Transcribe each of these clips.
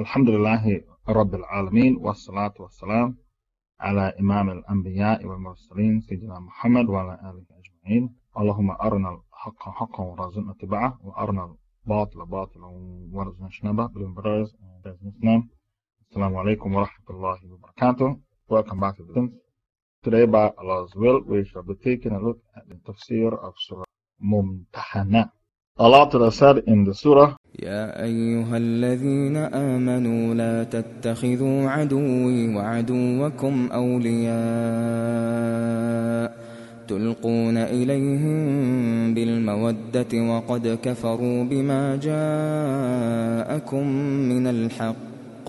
الحمد لله رب العالمين والصلاة والسلام على إمام الأنبياء والمرسلين سيدنا محمد وعلى آله أجمعين. اللهم أرنا الحق حقا وارزقنا اتباعه وأرنا الباطل باطلا وارزقنا اجتنابه. Islam Assalamu alaikum wa rahmatullahi wa barakatuh Welcome back to the Today by Allah's will we shall be taking a look at the tafsir of Surah Mumtahana. Allah Ta'ala said in the surah يا أيها الذين آمنوا لا تتخذوا عدوي وعدوكم أولياء تلقون إليهم بالمودة وقد كفروا بما جاءكم من الحق.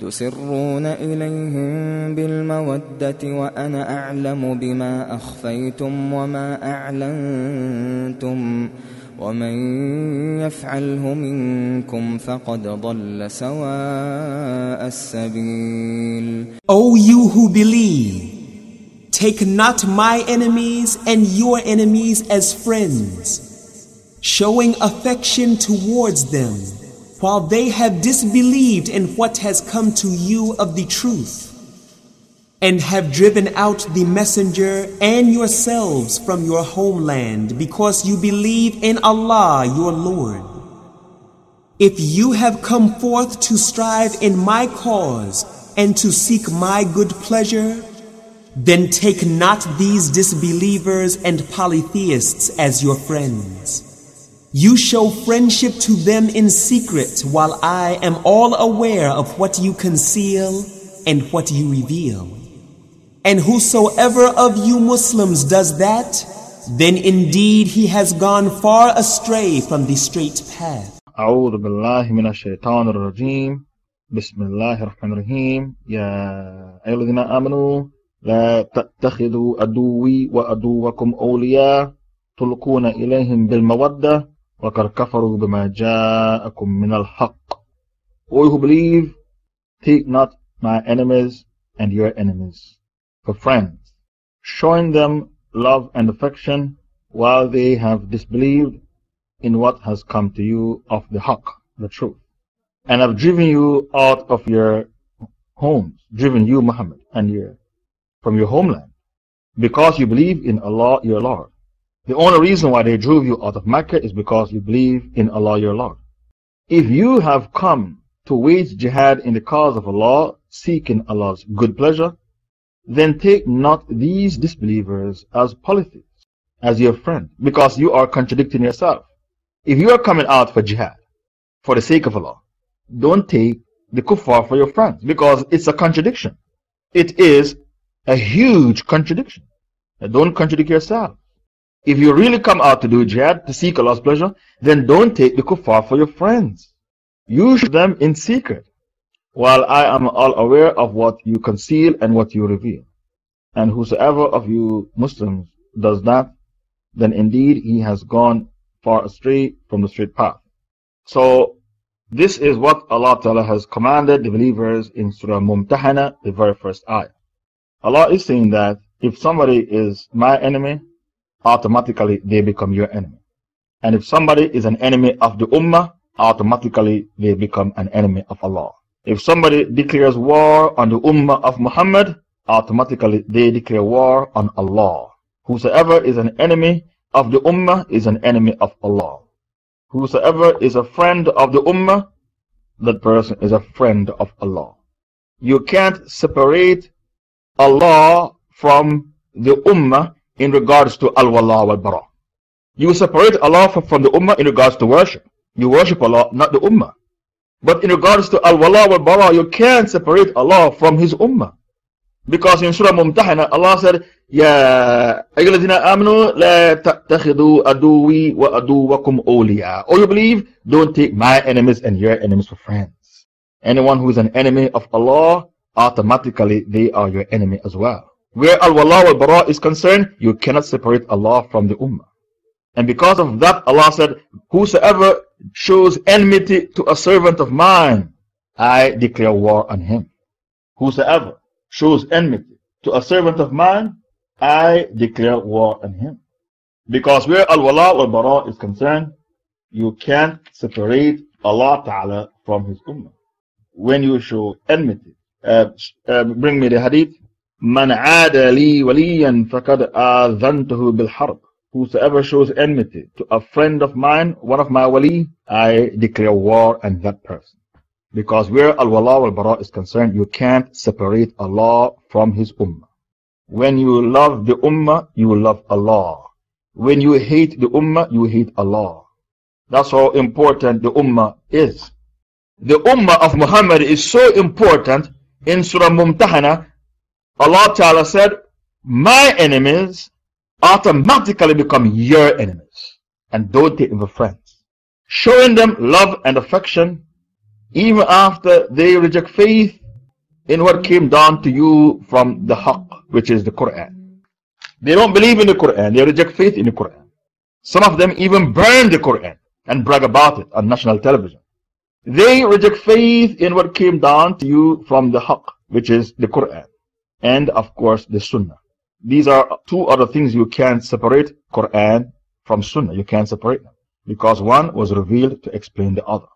تسرون إليهم بالمودة وأنا أعلم بما أخفيتم وما أعلنتم ومن يفعله منكم فقد ضل سواء السبيل O you who believe Take not my enemies and your enemies as friends, showing affection towards them, while they have disbelieved in what has come to you of the truth, and have driven out the messenger and yourselves from your homeland because you believe in Allah your Lord. If you have come forth to strive in my cause and to seek my good pleasure, then take not these disbelievers and polytheists as your friends. You show friendship to them in secret, while I am all aware of what you conceal and what you reveal. And whosoever of you Muslims does that, then indeed he has gone far astray from the straight path. أعوذ بالله من الشيطان الرجيم بسم الله الرحمن الرحيم يا أيها الذين آمنوا لا تتخذوا عدوي وعدوكم أولياء تلقون إليهم بالمودة وقد كفروا بما جاءكم من الحق O who believe, take not my enemies and your enemies for friends, showing them love and affection while they have disbelieved in what has come to you of the haqq, the truth, and have driven you out of your homes, driven you, Muhammad, and your from your homeland because you believe in Allah your Lord. The only reason why they drove you out of Mecca is because you believe in Allah your Lord. If you have come to wage jihad in the cause of Allah, seeking Allah's good pleasure, then take not these disbelievers as polytheists, as your friend, because you are contradicting yourself. If you are coming out for jihad, for the sake of Allah, don't take the kuffar for your friends, because it's a contradiction. It is a huge contradiction. don't contradict yourself. If you really come out to do jihad to seek Allah's pleasure, then don't take the kuffar for your friends. Use them in secret, while I am all aware of what you conceal and what you reveal. And whosoever of you Muslims does that, then indeed he has gone far astray from the straight path. So, this is what Allah Ta'ala has commanded the believers in Surah Mumtahana, the very first ayah. Allah is saying that if somebody is my enemy, automatically they become your enemy. And if somebody is an enemy of the Ummah, automatically they become an enemy of Allah. If somebody declares war on the Ummah of Muhammad, automatically they declare war on Allah. Whosoever is an enemy of the Ummah is an enemy of Allah. Whosoever is a friend of the Ummah, that person is a friend of Allah. You can't separate Allah from the Ummah in regards to Al-Wala wal-Bara. You separate Allah from the Ummah in regards to worship. You worship Allah, not the Ummah. But in regards to Al-Wala wal-Bara, you can't separate Allah from His Ummah. Because in Surah Mumtahana, Allah said, Ya ayyuhalladhina amanu la ta'takhidhu aduwi wa aduwakum awliya. O you believe, don't take my enemies and your enemies for friends. Anyone who is an enemy of Allah, automatically they are your enemy as well. Where Al-Wala wal-Bara is concerned, you cannot separate Allah from the Ummah. And because of that, Allah said, Whosoever shows enmity to a servant of mine, I declare war on him. Whosoever shows enmity to a servant of mine, I declare war on him. Because where Al Wala wal Bara is concerned, you can't separate Allah Ta'ala from His Ummah. When you show enmity, uh, uh, bring me the hadith. Whosoever shows enmity to a friend of mine, one of my wali, I declare war on that person. Because where al wala wal bara is concerned, you can't separate Allah from His ummah. When you love the ummah, you love Allah. When you hate the ummah, you hate Allah. That's how important the ummah is. The ummah of Muhammad is so important. In Surah Mumtahana, Allah Ta'ala said, My enemies automatically become your enemies. And don't take them for friends. Showing them love and affection even after they reject faith in what came down to you from the Haqq, which is the Quran. They don't believe in the Quran, they reject faith in the Quran. Some of them even burn the Quran and brag about it on national television. They reject faith in what came down to you from the Haqq, which is the Quran, and of course the Sunnah. These are two other things you can't separate Quran from Sunnah. You can't separate them because one was revealed to explain the other.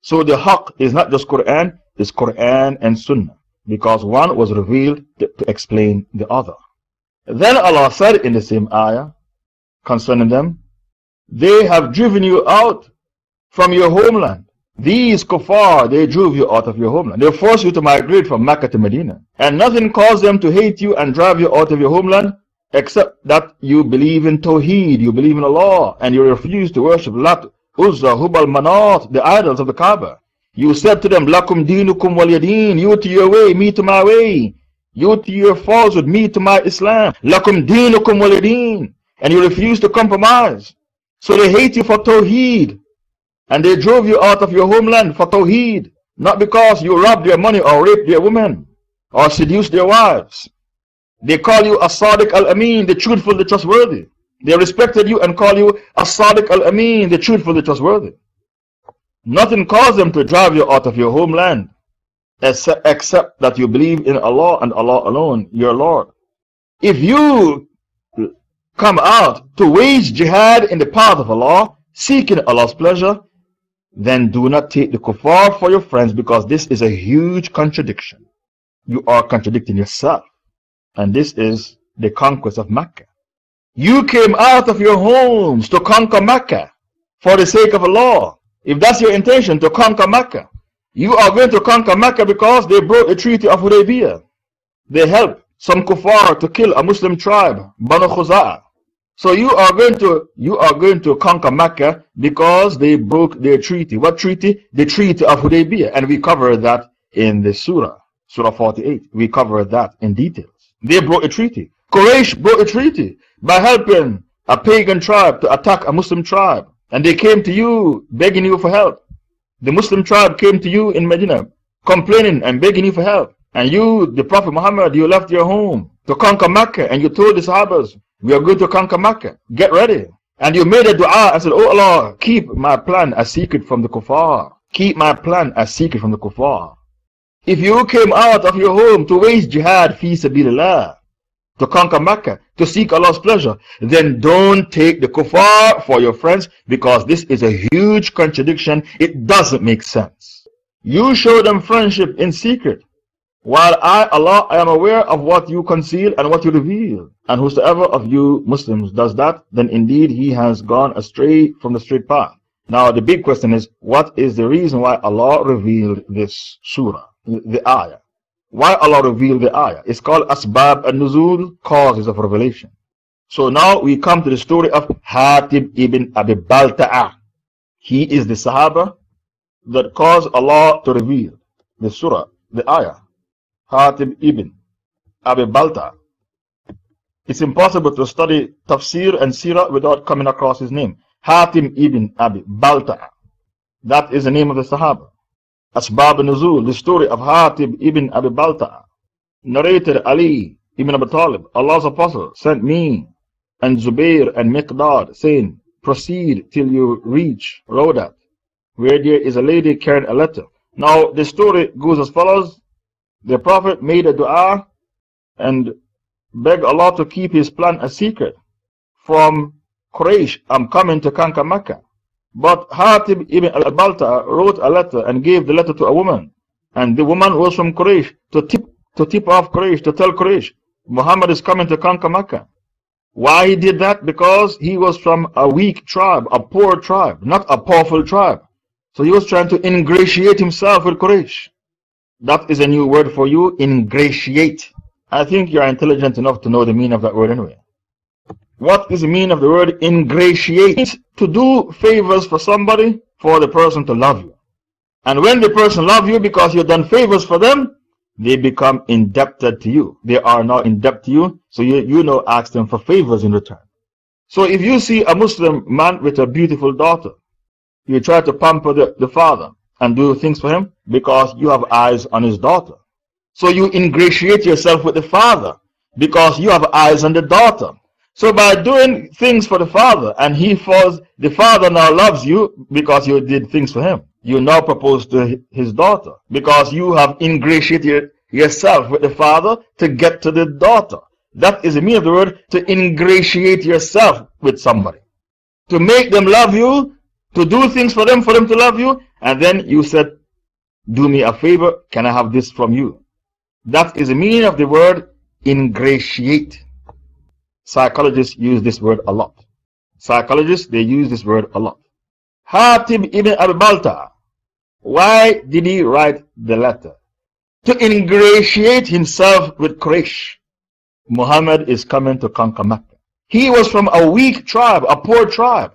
So the Haqq is not just Quran, it's Quran and Sunnah because one was revealed to, to explain the other. Then Allah said in the same ayah concerning them, they have driven you out from your homeland. These kuffar, they drove you out of your homeland. They forced you to migrate from Mecca to Medina. And nothing caused them to hate you and drive you out of your homeland except that you believe in Tawheed, you believe in Allah, and you refuse to worship Lat, Uzza, Hubal, Manat, the idols of the Kaaba. You said to them, Lakum dinukum waliyadeen, you to your way, me to my way. You to your falsehood, me to my Islam. Lakum dinukum waliyadeen. And you refuse to compromise. So they hate you for Tawheed. And they drove you out of your homeland for Tawheed. Not because you robbed their money or raped their women or seduced their wives. They call you As-Sadiq Al-Amin, the truthful, the trustworthy. They respected you and call you As-Sadiq Al-Amin, the truthful, the trustworthy. Nothing caused them to drive you out of your homeland except, except that you believe in Allah and Allah alone, your Lord. If you come out to wage jihad in the path of Allah, seeking Allah's pleasure, then do not take the kuffar for your friends because this is a huge contradiction. You are contradicting yourself. And this is the conquest of Mecca. You came out of your homes to conquer Mecca for the sake of Allah. If that's your intention to conquer Mecca, you are going to conquer Mecca because they broke the treaty of Hudaybiyah. They helped some kuffar to kill a Muslim tribe, Banu Khuza'ah. So you are going to you are going to conquer Mecca because they broke their treaty. What treaty? The treaty of Hudaybiyah. And we cover that in the Surah, Surah 48. We cover that in details. They broke a treaty. Quraysh broke a treaty by helping a pagan tribe to attack a Muslim tribe. And they came to you begging you for help. The Muslim tribe came to you in Medina complaining and begging you for help. And you, the Prophet Muhammad, you left your home to conquer Mecca and you told the Sahabas, we are going to conquer Mecca. Get ready. And you made a dua and said, Oh Allah, keep my plan a secret from the kuffar. Keep my plan a secret from the kuffar. If you came out of your home to wage jihad fi sabilillah, to conquer Mecca, to seek Allah's pleasure, then don't take the kuffar for your friends because this is a huge contradiction. It doesn't make sense. You show them friendship in secret. While I, Allah, I am aware of what you conceal and what you reveal. And whosoever of you Muslims does that, then indeed he has gone astray from the straight path. Now the big question is, what is the reason why Allah revealed this surah, the ayah? Why Allah revealed the ayah? It's called Asbab al-Nuzul, causes of revelation. So now we come to the story of Hatib ibn Abi Balta'a. He is the Sahaba that caused Allah to reveal the surah, the ayah. Hatib ibn Abi Balta. It's impossible to study tafsir and sirah without coming across his name. Hatim ibn Abi Balta. That is the name of the Sahaba. Asbab Nuzul, the story of Hatib ibn Abi Balta. Narrated Ali ibn Abi Talib, Allah's apostle, sent me and Zubair and Miqdad, saying, proceed till you reach Rawdat, where there is a lady carrying a letter. Now, the story goes as follows The Prophet made a dua and begged Allah to keep his plan a secret from Quraysh. I'm coming to conquer Mecca. But Hatib ibn al Balta wrote a letter and gave the letter to a woman. And the woman was from Quraysh to tip, to tip off Quraysh, to tell Quraysh, Muhammad is coming to conquer Mecca. Why he did that? Because he was from a weak tribe, a poor tribe, not a powerful tribe. So he was trying to ingratiate himself with Quraysh. That is a new word for you, ingratiate. I think you are intelligent enough to know the meaning of that word anyway. What is the meaning of the word ingratiate? To do favors for somebody, for the person to love you. And when the person love you because you've done favors for them, they become indebted to you. They are now in debt to you, so you, you now ask them for favors in return. So if you see a Muslim man with a beautiful daughter, you try to pamper the, the father and do things for him because you have eyes on his daughter. So you ingratiate yourself with the father because you have eyes on the daughter. So by doing things for the father and he falls, the father now loves you because you did things for him. You now propose to his daughter because you have ingratiated yourself with the father to get to the daughter. That is the meaning of the word to ingratiate yourself with somebody. To make them love you, to do things for them, for them to love you, and then you said, Do me a favor, can I have this from you? That is the meaning of the word ingratiate. Psychologists use this word a lot. Psychologists, they use this word a lot. Hatib ibn Abi Balta. Why did he write the letter? To ingratiate himself with Quraysh. Muhammad is coming to conquer Mecca. He was from a weak tribe, a poor tribe.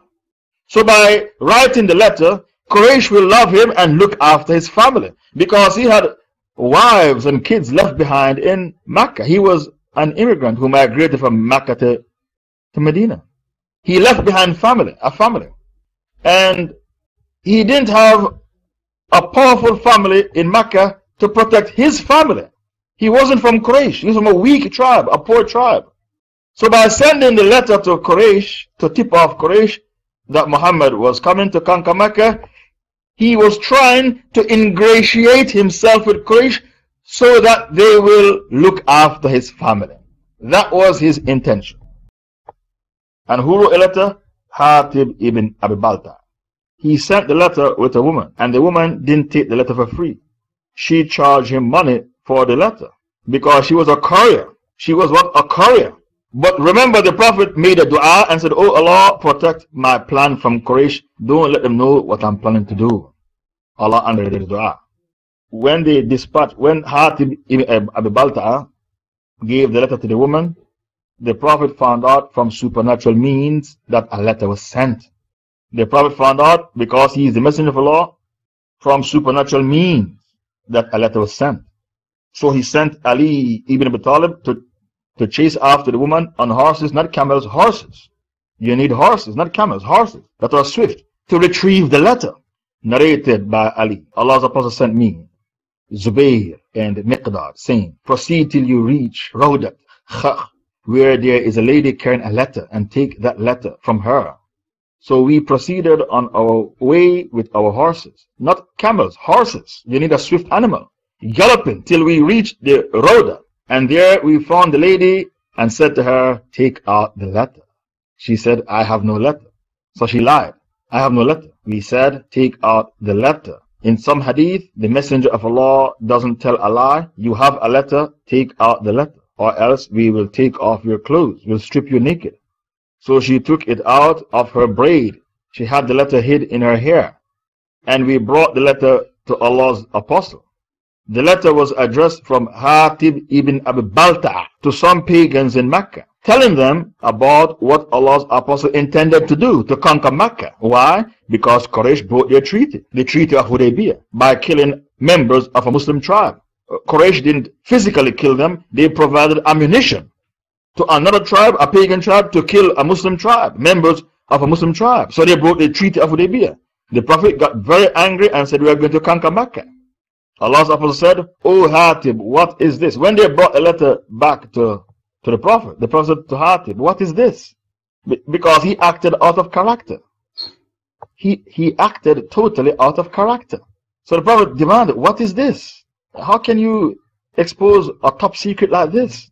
So by writing the letter, Quraysh will love him and look after his family because he had wives and kids left behind in Mecca. He was an immigrant who migrated from Mecca to, to Medina. He left behind family, a family. And he didn't have a powerful family in Mecca to protect his family. He wasn't from Quraysh, he was from a weak tribe, a poor tribe. So by sending the letter to Quraysh, to tip off Quraysh that Muhammad was coming to conquer Mecca, he was trying to ingratiate himself with Quraysh so that they will look after his family. That was his intention. And who wrote a letter? Hatib ibn Abi Balta. He sent the letter with a woman, and the woman didn't take the letter for free. She charged him money for the letter because she was a courier. She was what? A courier. But remember, the Prophet made a dua and said, Oh Allah, protect my plan from Quraysh. Don't let them know what I'm planning to do. Allah under the dua when they dispatched, when Hatib ibn Abi Balta'a gave the letter to the woman, the Prophet found out from supernatural means that a letter was sent. The Prophet found out because he is the Messenger of Allah from supernatural means that a letter was sent. So he sent Ali ibn Abi Talib to, to chase after the woman on horses, not camels, horses. You need horses, not camels, horses that are swift to retrieve the letter. Narrated by Ali. Allah's Apostle sent me. Zubayr and Miqdad, saying, Proceed till you reach Rawdat, where there is a lady carrying a letter, and take that letter from her. So we proceeded on our way with our horses, not camels, horses. You need a swift animal, galloping till we reached the Rhoda. And there we found the lady and said to her, Take out the letter. She said, I have no letter. So she lied, I have no letter. We said, Take out the letter. In some hadith, the Messenger of Allah doesn't tell a lie. You have a letter, take out the letter, or else we will take off your clothes, we'll strip you naked. So she took it out of her braid. She had the letter hid in her hair. And we brought the letter to Allah's Apostle. The letter was addressed from Hatib ibn Abi Balta to some pagans in Mecca telling them about what Allah's Apostle intended to do to conquer Mecca. Why? Because Quraysh broke their treaty, the Treaty of Hudaybiyah, by killing members of a Muslim tribe. Quraysh didn't physically kill them, they provided ammunition to another tribe, a pagan tribe, to kill a Muslim tribe, members of a Muslim tribe. So they broke the Treaty of Hudaybiyah. The Prophet got very angry and said, We are going to conquer Mecca. Allah's Apostle said, O Hatib, what is this? When they brought a letter back to to the Prophet. The Prophet to Hatib, What is this? because he acted out of character. He, he acted totally out of character. So the Prophet demanded, What is this? How can you expose a top secret like this?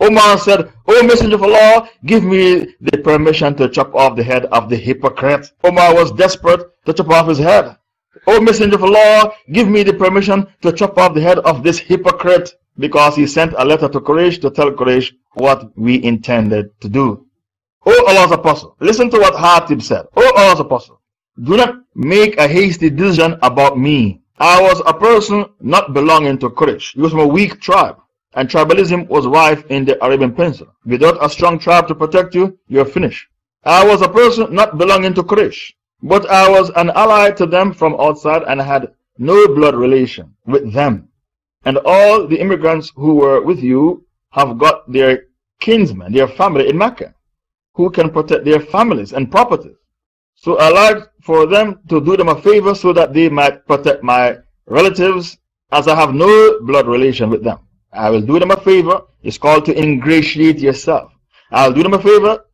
Omar said, O Messenger of Allah, give me the permission to chop off the head of the hypocrite. Omar was desperate to chop off his head. O Messenger of Allah, give me the permission to chop off the head of this hypocrite because he sent a letter to Quraysh to tell Quraysh what we intended to do. O Allah's Apostle, listen to what Hatib said. O Allah's Apostle, do not make a hasty decision about me. I was a person not belonging to Quraysh. He was from a weak tribe, and tribalism was rife in the Arabian Peninsula. Without a strong tribe to protect you, you're finished. I was a person not belonging to Quraysh, but I was an ally to them from outside and had no blood relation with them. And all the immigrants who were with you have got their kinsmen, their family in Mecca, who can protect their families and properties. So I like for them to do them a favor so that they might protect my relatives as I have no blood relation with them. I will do them a favor. It's called to ingratiate yourself. I'll do them a favor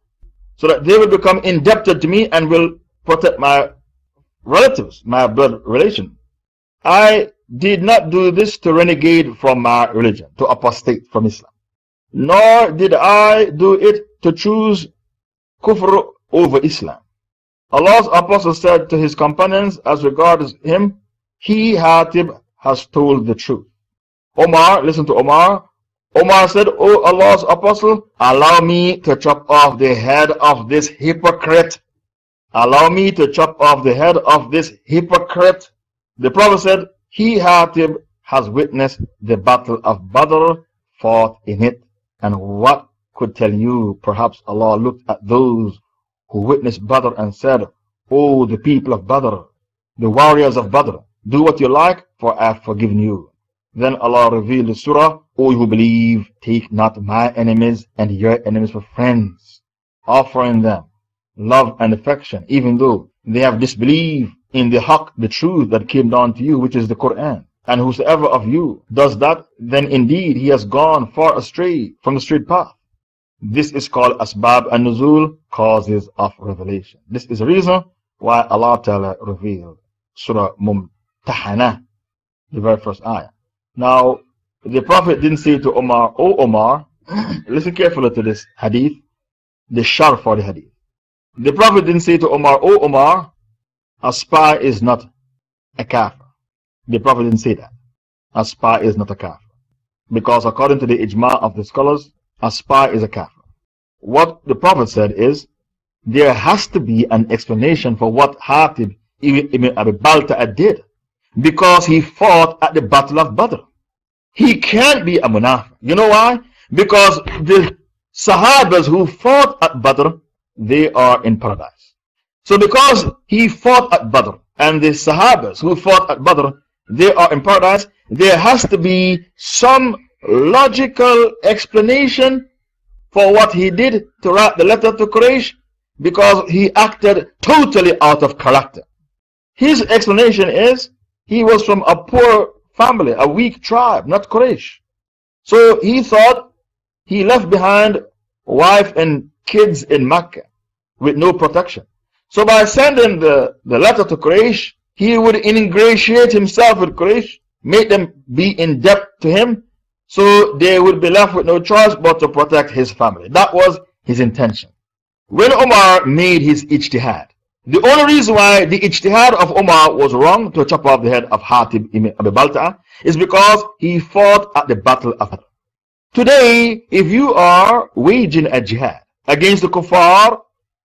so that they will become indebted to me and will protect my relatives, my blood relation. I did not do this to renegade from my religion, to apostate from Islam. Nor did I do it to choose kufr over Islam. Allah's apostle said to his companions as regards him, He, Hatib, has told the truth. Omar, listen to Omar. Omar said, O Allah's apostle, allow me to chop off the head of this hypocrite. Allow me to chop off the head of this hypocrite. The Prophet said, He, Hatib, has witnessed the battle of Badr, fought in it. And what could tell you, perhaps Allah looked at those who witnessed Badr and said, O the people of Badr, the warriors of Badr, do what you like, for I have forgiven you. Then Allah revealed the surah, O you who believe, take not my enemies and your enemies for friends, offering them love and affection, even though they have disbelieved in the haqq, the truth that came down to you, which is the Quran. And whosoever of you does that, then indeed he has gone far astray from the straight path. This is called Asbab an-Nuzul, causes of revelation. This is the reason why Allah Ta'ala revealed Surah Mumtahana, the very first ayah. Now, the Prophet didn't say to Omar, Oh Omar, listen carefully to this hadith, the shar for the hadith. The Prophet didn't say to Omar, Oh Omar, a spy is not a kafir. The Prophet didn't say that. A spy is not a kafir. Because according to the ijma of the scholars, a spy is a kafir. What the Prophet said is, there has to be an explanation for what Hatib ibn Abi Balta'a did. Because he fought at the Battle of Badr. He can't be a munafiq. You know why? Because the Sahabas who fought at Badr, they are in paradise. So because he fought at Badr, and the Sahabas who fought at Badr, they are in paradise, there has to be some logical explanation for what he did to write the letter to Quraysh because he acted totally out of character. His explanation is he was from a poor family, a weak tribe, not Quraysh. So he thought he left behind wife and kids in Mecca with no protection. So by sending the, the letter to Quraysh, he would ingratiate himself with Quraysh, make them be in debt to him, so they would be left with no choice but to protect his family. That was his intention. When Omar made his ijtihad, the only reason why the ijtihad of Omar was wrong to chop off the head of Hatib ibn Abi Balta is because he fought at the battle of Badr. Today, if you are waging a jihad against the kuffar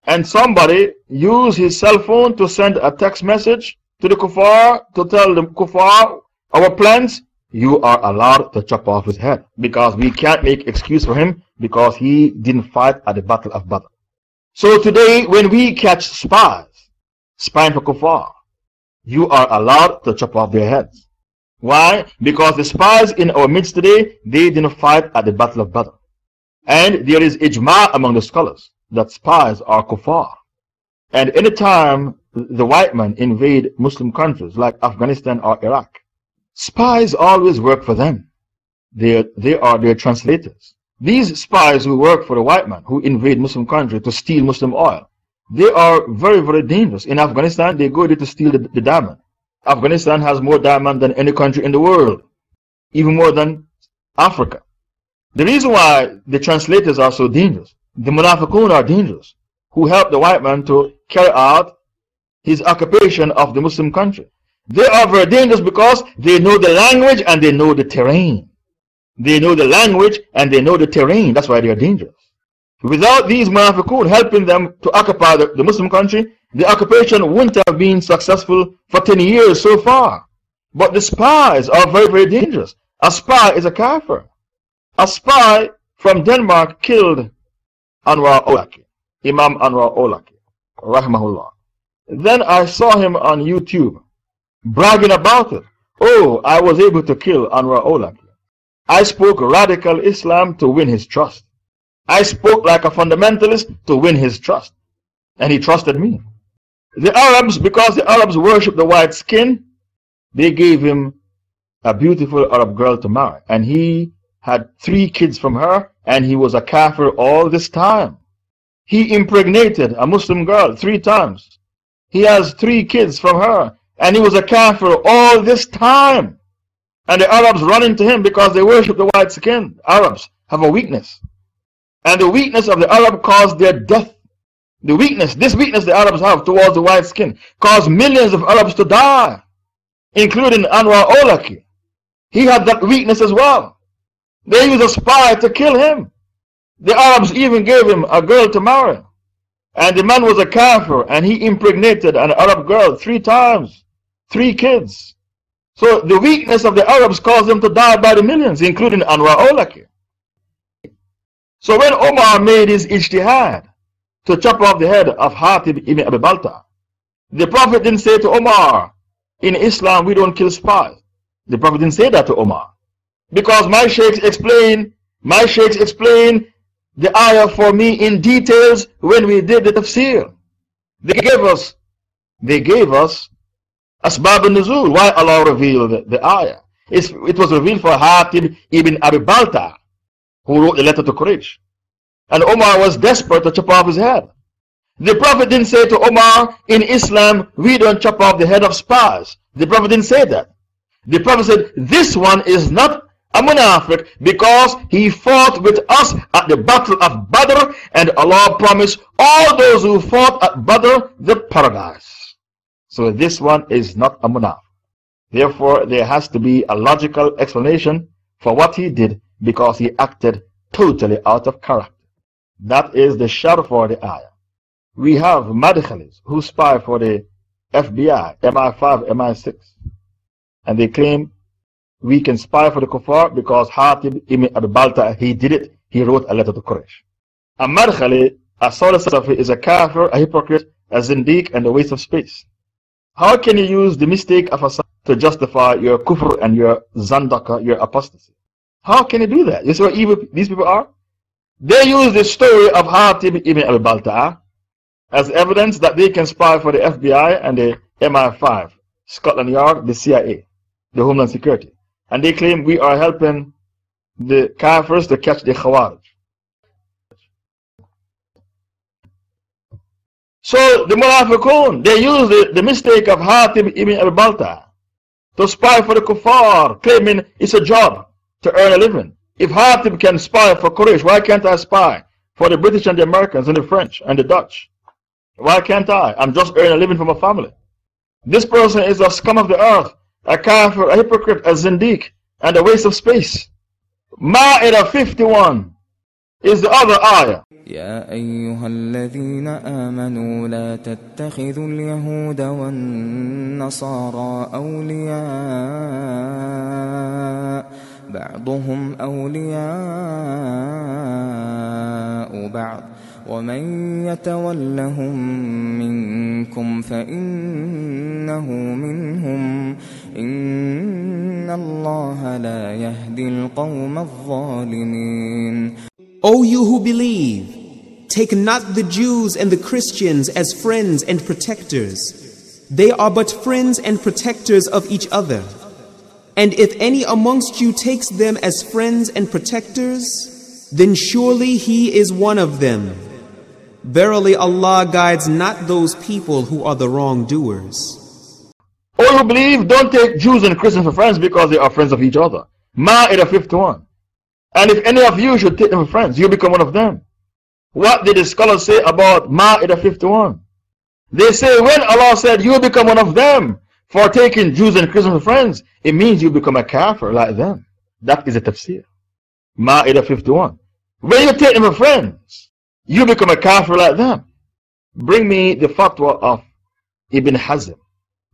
and somebody use his cell phone to send a text message to the kuffar to tell the kuffar our plans, you are allowed to chop off his head because we can't make excuse for him because he didn't fight at the battle of Badr. So today when we catch spies, spying for kuffar, you are allowed to chop off their heads. Why? Because the spies in our midst today, they didn't fight at the battle of Badr. And there is ijma among the scholars that spies are kuffar. And anytime the white men invade Muslim countries like Afghanistan or Iraq, Spies always work for them. They, they are their translators. These spies who work for the white man, who invade Muslim country to steal Muslim oil, they are very, very dangerous. In Afghanistan, they go there to steal the, the diamond. Afghanistan has more diamond than any country in the world, even more than Africa. The reason why the translators are so dangerous, the Munafiqun are dangerous, who help the white man to carry out his occupation of the Muslim country. They are very dangerous because they know the language and they know the terrain. They know the language and they know the terrain. That's why they are dangerous. Without these Munafiqun helping them to occupy the, the Muslim country, the occupation wouldn't have been successful for 10 years so far. But the spies are very, very dangerous. A spy is a kafir. A spy from Denmark killed Anwar Awlaki, Imam Anwar Awlaki, rahmahullah. Then I saw him on YouTube bragging about it. Oh, I was able to kill Anwar Awlaki. I spoke radical Islam to win his trust. I spoke like a fundamentalist to win his trust. And he trusted me. The Arabs, because the Arabs worship the white skin, they gave him a beautiful Arab girl to marry. And he had three kids from her, and he was a kafir all this time. He impregnated a Muslim girl three times. He has three kids from her, and he was a kafir all this time. And the Arabs run into him because they worship the white skin. Arabs have a weakness. And the weakness of the Arab caused their death. The weakness, this weakness the Arabs have towards the white skin, caused millions of Arabs to die, including Anwar Awlaki. He had that weakness as well. They used a spy to kill him. The Arabs even gave him a girl to marry. And the man was a kafir and he impregnated an Arab girl three times. Three kids. So the weakness of the Arabs caused them to die by the millions, including Anwar Awlaki. So when Omar made his ijtihad to chop off the head of Hatib ibn Abi Balta, the Prophet didn't say to Omar, in Islam we don't kill spies. The Prophet didn't say that to Omar. Because my sheikhs explain, my sheikhs explain the ayah for me in details when we did the tafsir. They gave us, they gave us Asbab al-Nuzul, why Allah revealed the, the ayah. It was revealed for Hatib ibn Abi Balta, who wrote the letter to Quraysh. And Omar was desperate to chop off his head. The Prophet didn't say to Omar, in Islam, we don't chop off the head of spies. The Prophet didn't say that. The Prophet said, this one is not a munafiq because he fought with us at the battle of Badr and Allah promised all those who fought at Badr the paradise. So this one is not a munaf. Therefore, there has to be a logical explanation for what he did because he acted totally out of character. That is the shar for the ayah. We have madkhalis who spy for the FBI, MI5, MI6. And they claim we can spy for the kuffar because Hatib ibn Abi Balta, he did it. He wrote a letter to Quraysh. A madkhali, a solicitor, is a kafir, a hypocrite, a zindiq, and a waste of space. How can you use the mistake of a to justify your kufr and your zandaka, your apostasy? How can you do that? You see what evil these people are? They use the story of Hatib ibn al Balta'a as evidence that they can spy for the FBI and the MI5, Scotland Yard, the CIA, the Homeland Security. And they claim we are helping the Kafirs to catch the Khawarij. So the Munafiqun, they use the, the mistake of Hatib ibn al Balta to spy for the kuffar, claiming it's a job to earn a living. If Hatib can spy for Quraysh, why can't I spy for the British and the Americans and the French and the Dutch? Why can't I? I'm just earning a living for my family. This person is a scum of the earth, a kafir, a hypocrite, a zindiq, and a waste of space. Ma'idah 51 is the other ayah. يا أيها الذين آمنوا لا تتخذوا اليهود والنصارى أولياء بعضهم أولياء بعض ومن يتولهم منكم فإنه منهم إن الله لا يهدي القوم الظالمين O you who believe, take not the Jews and the Christians as friends and protectors. They are but friends and protectors of each other. And if any amongst you takes them as friends and protectors, then surely he is one of them. Verily Allah guides not those people who are the wrongdoers. All who believe don't take Jews and Christians for friends because they are friends of each other. Ma'idah 51. And if any of you should take them for friends, you become one of them. What did the scholars say about Ma'idah 51? They say when Allah said you become one of them for taking Jews and Christians for friends, it means you become a kafir like them. That is a tafsir. Ma'idah 51. When you take them for friends, you become a kafir like them. Bring me the fatwa of Ibn Hazm,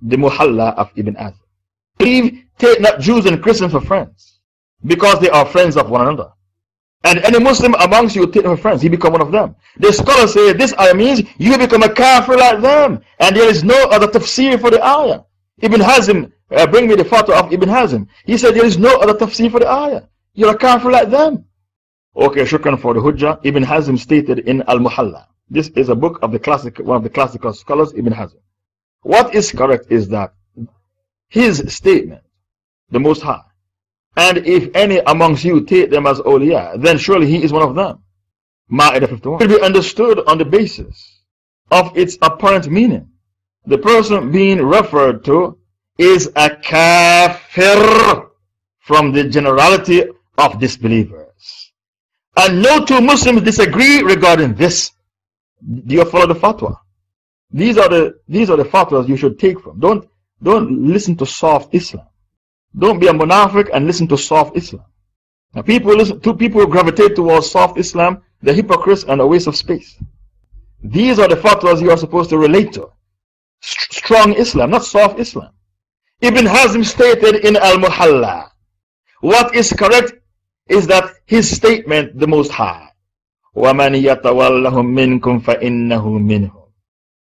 the Muhalla of Ibn Hazm. Believe, take not Jews and Christians for friends because they are friends of one another. And any Muslim amongst you take them for friends, he become one of them. The scholars say this ayah means you become a kafir like them, and there is no other tafsir for the ayah. Ibn Hazm, uh, bring me the fatwa of Ibn Hazm. He said there is no other tafsir for the ayah. You're a kafir like them. Okay, shukran for the hujjah. Ibn Hazm stated in Al Muhalla. This is a book of the classic, one of the classical scholars, Ibn Hazm. What is correct is that his statement, the Most High, and if any amongst you take them as awliya, then surely he is one of them. Ma'idah 51. Should be understood on the basis of its apparent meaning. The person being referred to is a kafir from the generality of disbelievers. And no two Muslims disagree regarding this. Do you follow the fatwa? These are the, these are the fatwas you should take from. Don't, don't listen to soft Islam. Don't be a monarchic and listen to soft Islam. Now, people, listen, to people who gravitate towards soft Islam, they're hypocrites and a waste of space. These are the fatwas you are supposed to relate to. strong Islam, not soft Islam. Ibn Hazm stated in Al Muhalla what is correct is that his statement, the Most High, وَمَنْ يَتَوَلَّهُمْ مِنْكُمْ فَإِنَّهُ مِنْهُمْ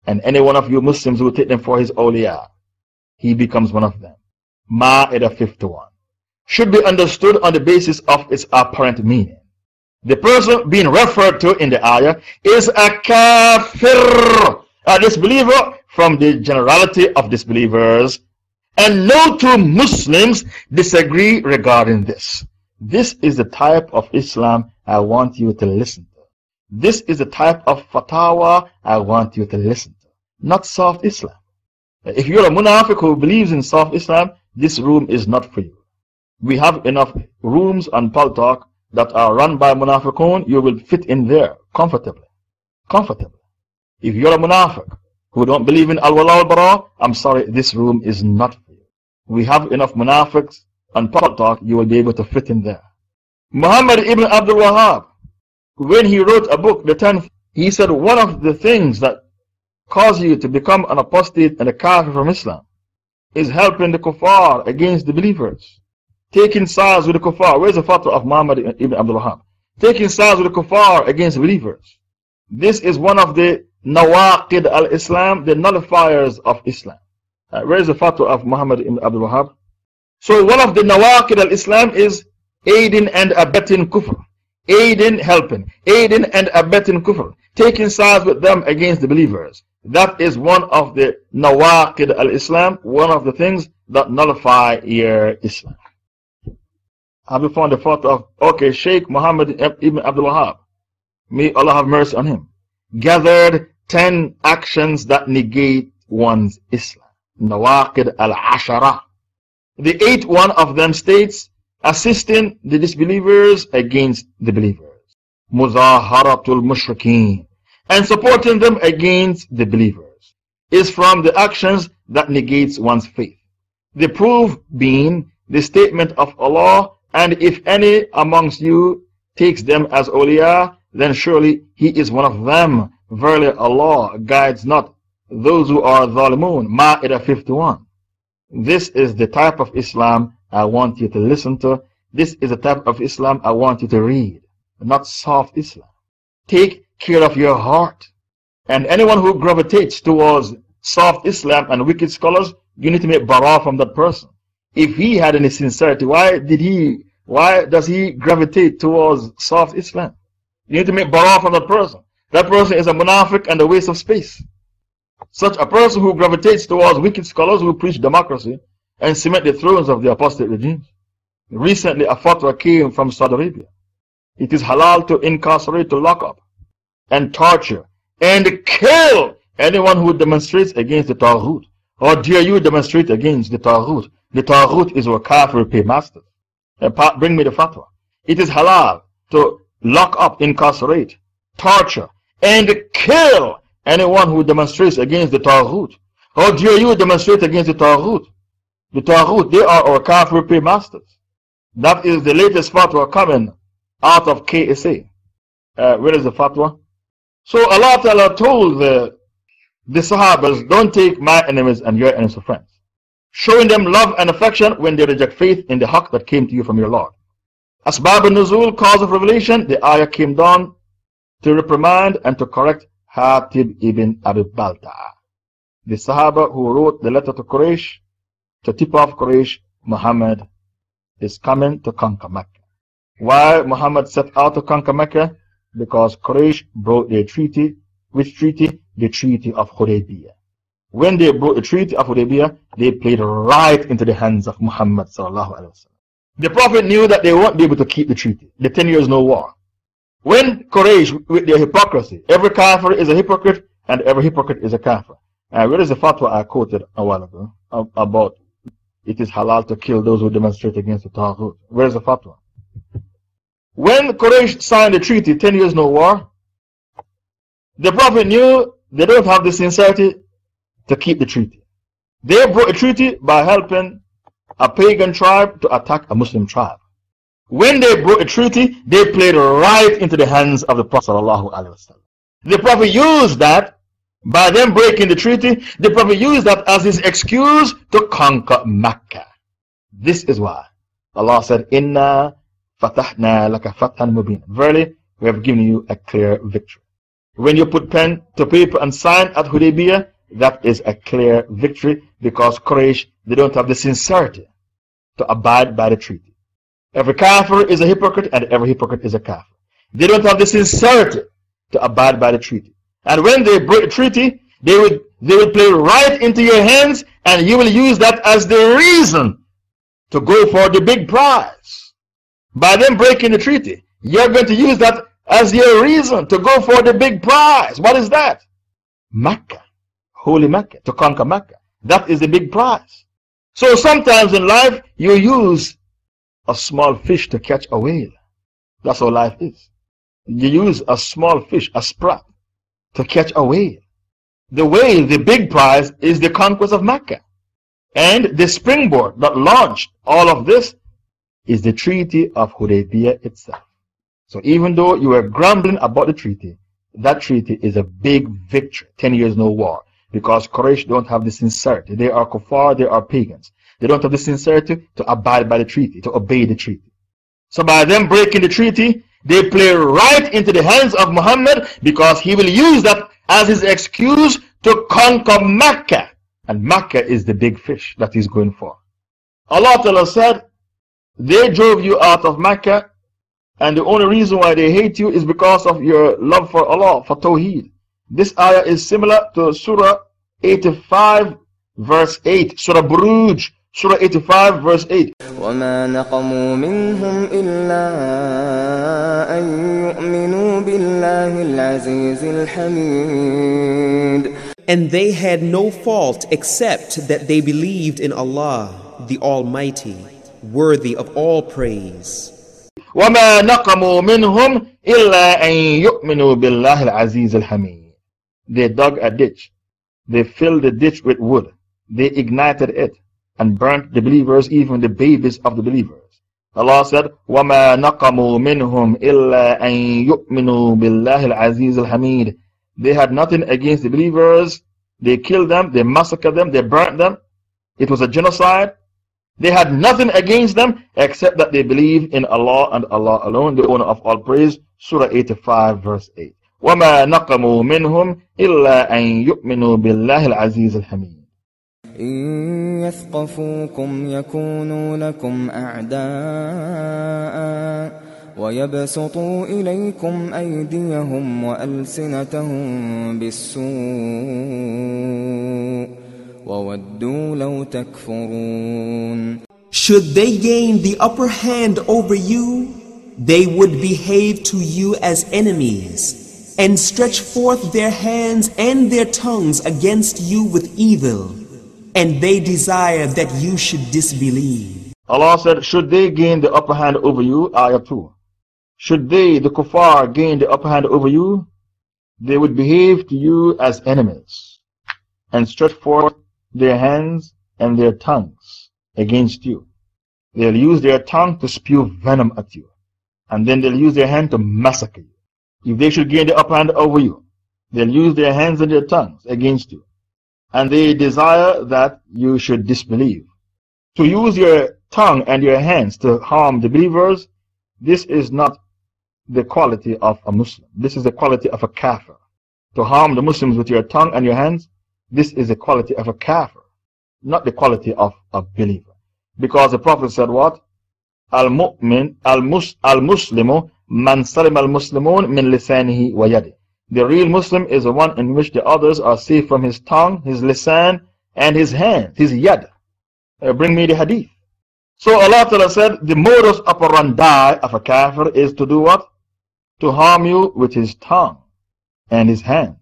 and any one of you Muslims who take them for his awliya, he becomes one of them. Ma'idah 51. Should be understood on the basis of its apparent meaning. The person being referred to in the ayah is a kafir, a disbeliever from the generality of disbelievers and no two Muslims disagree regarding this. This is the type of Islam I want you to listen to. This is the type of fatwa I want you to listen to. Not soft Islam. If you're a munafiq who believes in soft Islam, this room is not for you. We have enough rooms on Paltalk that are run by munafiqun. You will fit in there comfortably. Comfortably. If you're a munafiq who don't believe in al-wala al-bara, I'm sorry, this room is not for you. we have enough munafiqs and Paltalk, you will be able to fit in there. Muhammad ibn Abdul Wahab, when he wrote a book, the 10th, he said one of the things that cause you to become an apostate and a kafir from Islam is helping the kuffar against the believers. Taking sides with the kuffar. Where's the fatwa of Muhammad ibn Abdul Wahab? Taking sides with the kuffar against the believers. This is one of the nawaqid al-Islam, the nullifiers of Islam. Uh, where is the fatwa of Muhammad ibn Abdul Wahab? So, one of the nawaqid al Islam is aiding and abetting kufr. Aiding, helping. Aiding and abetting kufr. Taking sides with them against the believers. That is one of the nawaqid al Islam, one of the things that nullify your Islam. Have you found the fatwa of, okay, Sheikh Muhammad ibn Abdul Wahab? May Allah have mercy on him. Gathered 10 actions that negate one's Islam. Nawaqid al-Ashara. The eighth one of them states, assisting the disbelievers against the believers. Muzaharatul Mushrikeen. And supporting them against the believers is from the actions that negates one's faith. The proof being the statement of Allah, and if any amongst you takes them as awliya, then surely he is one of them. Verily Allah guides not those who are Zalimun, Ma'idah 51. This is the type of Islam I want you to listen to. This is the type of Islam I want you to read, not soft Islam. Take care of your heart. And anyone who gravitates towards soft Islam and wicked scholars, you need to make bara from that person. If he had any sincerity, why did he, why does he gravitate towards soft Islam? You need to make bara from that person. That person is a munafiq and a waste of space. Such a person who gravitates towards wicked scholars who preach democracy and cement the thrones of the apostate regime. Recently, a fatwa came from Saudi Arabia It is halal to incarcerate, to lock up, and torture, and kill anyone who demonstrates against the Taghut. Or dare you demonstrate against the Taghut? The Taghut is our kafir paymaster. Bring me the fatwa. It is halal to lock up, incarcerate, torture, and kill anyone who demonstrates against the Taghut. Or dare you demonstrate against the Taghut? The Taghut, they are our kafir paymasters. That is the latest fatwa coming out of KSA. Uh, where is the fatwa? So Allah Ta'ala told the, the Sahabas, don't take my enemies and your enemies for friends. Showing them love and affection when they reject faith in the haqq that came to you from your Lord. Asbab an-Nuzul, cause of revelation, the ayah came down to reprimand and to correct Hatib ibn Abi Balta, the Sahaba who wrote the letter to Quraysh to tip off Quraysh, Muhammad is coming to conquer Mecca. Why Muhammad set out to conquer Mecca? Because Quraysh broke their treaty. Which treaty? The Treaty of Hudaybiyah. When they broke the Treaty of Hudaybiyah, they played right into the hands of Muhammad. The Prophet knew that they won't be able to keep the treaty. The 10 years no war. When Quraysh, with their hypocrisy, every kafir is a hypocrite and every hypocrite is a kafir. Uh, where is the fatwa I quoted a while ago about it is halal to kill those who demonstrate against the Taghut? Where is the fatwa? When Quraysh signed the treaty, 10 years no war, the Prophet knew they don't have the sincerity to keep the treaty. They broke a treaty by helping a pagan tribe to attack a Muslim tribe. When they broke a treaty, they played right into the hands of the Prophet. The Prophet used that, by them breaking the treaty, the Prophet used that as his excuse to conquer Mecca. This is why Allah said, Inna Verily, we have given you a clear victory. When you put pen to paper and sign at Hudaybiyah, that is a clear victory because Quraysh, they don't have the sincerity to abide by the treaty. Every kafir is a hypocrite and every hypocrite is a kafir. They don't have the sincerity to abide by the treaty. And when they break the treaty, they would, they would play right into your hands and you will use that as the reason to go for the big prize. By them breaking the treaty, you're going to use that as your reason to go for the big prize. What is that? Mecca. Holy Mecca. To conquer Mecca. That is the big prize. So sometimes in life, you use a small fish to catch a whale. That's how life is. You use a small fish, a sprat, to catch a whale. The whale, the big prize, is the conquest of Mecca. And the springboard that launched all of this is the Treaty of Hudaybiyah itself. So even though you were grumbling about the treaty, that treaty is a big victory. 10 years no war. Because Quraysh don't have the sincerity. They are kuffar, they are pagans. They don't have the sincerity to abide by the treaty, to obey the treaty. So by them breaking the treaty, they play right into the hands of Muhammad because he will use that as his excuse to conquer Mecca. And Mecca is the big fish that he's going for. Allah Ta'ala said, they drove you out of Mecca, and the only reason why they hate you is because of your love for Allah, for Tawheed. This ayah is similar to Surah 85, verse 8, Surah Buruj, Surah 85, verse 8. وما نقموا منهم إلا أن يؤمنوا بالله العزيز الحميد And they had no fault except that they believed in Allah, the Almighty worthy of all praise. وما نقموا منهم إلا أن يؤمنوا بالله العزيز الحميد. They dug a ditch. They filled the ditch with wood. They ignited it and burnt the believers, even the babies of the believers. Allah said, وَمَا نَقَمُوا مِنْهُمْ إِلَّا أَن يُؤْمِنُوا بِاللَّهِ الْعَزِيزِ الْحَمِيدِ They had nothing against the believers. They killed them, they massacred them, they burnt them. It was a genocide. They had nothing against them except that they believe in Allah and Allah alone, the owner of all praise. Surah 85, verse 8. وما نقموا منهم إلا أن يؤمنوا بالله العزيز الحميد إن يثقفوكم يكونوا لكم أعداء ويبسطوا إليكم أيديهم وألسنتهم بالسوء وودوا لو تكفرون should they gain the upper hand over you, they would behave to you as enemies and stretch forth their hands and their tongues against you with evil, and they desire that you should disbelieve. Allah said, Should they gain the upper hand over you? Ayah 2. Should they, the kuffar, gain the upper hand over you? They would behave to you as enemies and stretch forth their hands and their tongues against you. They'll use their tongue to spew venom at you. And then they'll use their hand to massacre you. If they should gain the upper hand over you, they'll use their hands and their tongues against you. And they desire that you should disbelieve. To use your tongue and your hands to harm the believers, this is not the quality of a Muslim. This is the quality of a kafir. To harm the Muslims with your tongue and your hands, this is the quality of a kafir, not the quality of a believer. Because the Prophet said what? Al-mu'min, al-muslimu, man salim al-muslimun min lisanihi wa yadi. The real Muslim is the one in which the others are safe from his tongue, his lisan, and his hand, his yad. Uh, bring me the hadith. So Allah Ta'ala said, the modus operandi of a kafir is to do what? To harm you with his tongue and his hand.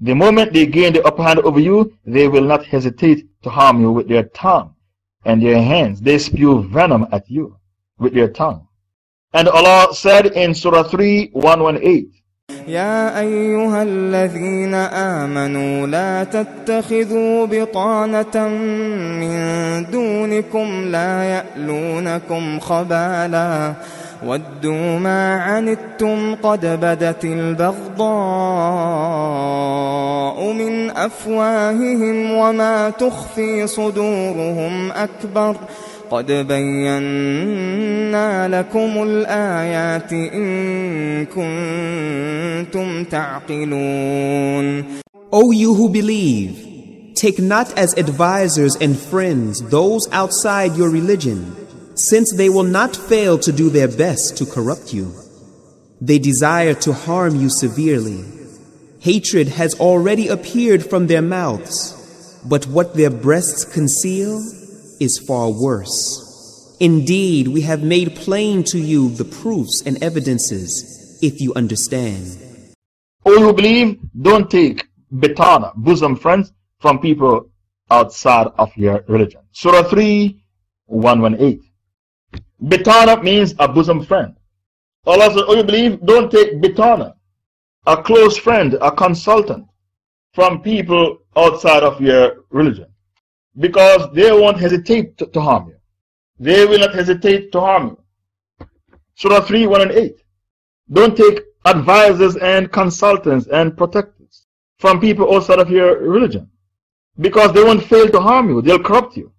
The moment they gain the upper hand over you, they will not hesitate to harm you with their tongue and their hands. They spew venom at you with their tongue. And Allah said in Surah 3, 118, يا أيها الذين آمنوا لا تتخذوا بطانة من دونكم لا يألونكم خبالا ودوا ما عنتم قد بدت البغضاء من أفواههم وما تخفي صدورهم أكبر قد بينا لكم الآيات إن كنتم تعقلون. O you who believe, take not as advisers and friends those outside your religion, since they will not fail to do their best to corrupt you. They desire to harm you severely. Hatred has already appeared from their mouths, but what their breasts conceal is far worse. Indeed, we have made plain to you the proofs and evidences, if you understand. All who believe, don't take bitana, bosom friends, from people outside of your religion. Surah 3, 118. Bitana means a bosom friend. Allah says, Oh, you believe, don't take bitana, a close friend, a consultant, from people outside of your religion because they won't hesitate to, to, harm you. They will not hesitate to harm you. Surah 3 1 and 8. Don't take advisors and consultants and protectors from people outside of your religion because they won't fail to harm you, they'll corrupt you.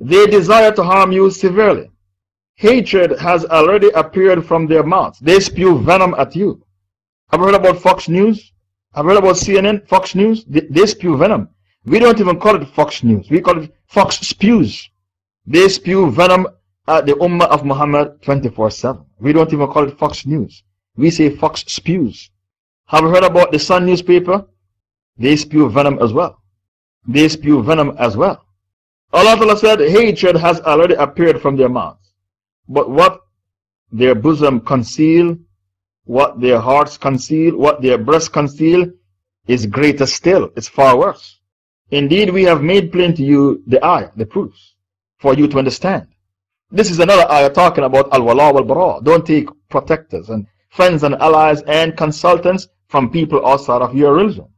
They desire to harm you severely. Hatred has already appeared from their mouths. They spew venom at you. Have you heard about Fox News? Have you heard about CNN, Fox News? They, they spew venom. We don't even call it Fox News. We call it Fox Spews. They spew venom at the Ummah of Muhammad 24 7. We don't even call it Fox News. We say Fox Spews. Have you heard about the Sun newspaper? They spew venom as well. They spew venom as well. Allah said, Hatred has already appeared from their mouths. But what their bosom conceal, what their hearts conceal, what their breasts conceal, is greater still. It's far worse. Indeed, we have made plain to you the ayah, the proofs, for you to understand. This is another ayah talking about al-wala wal-bara. Don't take protectors and friends and allies and consultants from people outside of your religion.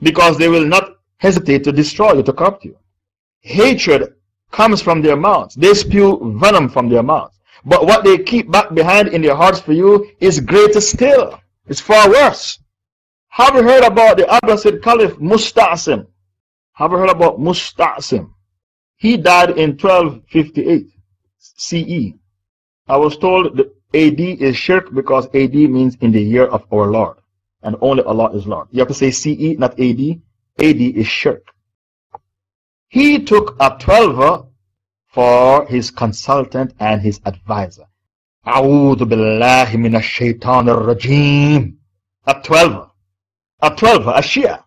Because they will not hesitate to destroy you, to corrupt you. Hatred comes from their mouths. They spew venom from their mouths. But what they keep back behind in their hearts for you is greater still. It's far worse. Have you heard about the Abbasid Caliph Musta'sim? Have you heard about Musta'sim? He died in 1258 CE. I was told that AD is shirk because AD means in the year of our Lord. And only Allah is Lord. You have to say CE, not AD. AD is shirk. He took a 12er for his consultant and his advisor. أعوذ بالله من الشيطان الرجيم At 12, at 12, Shia.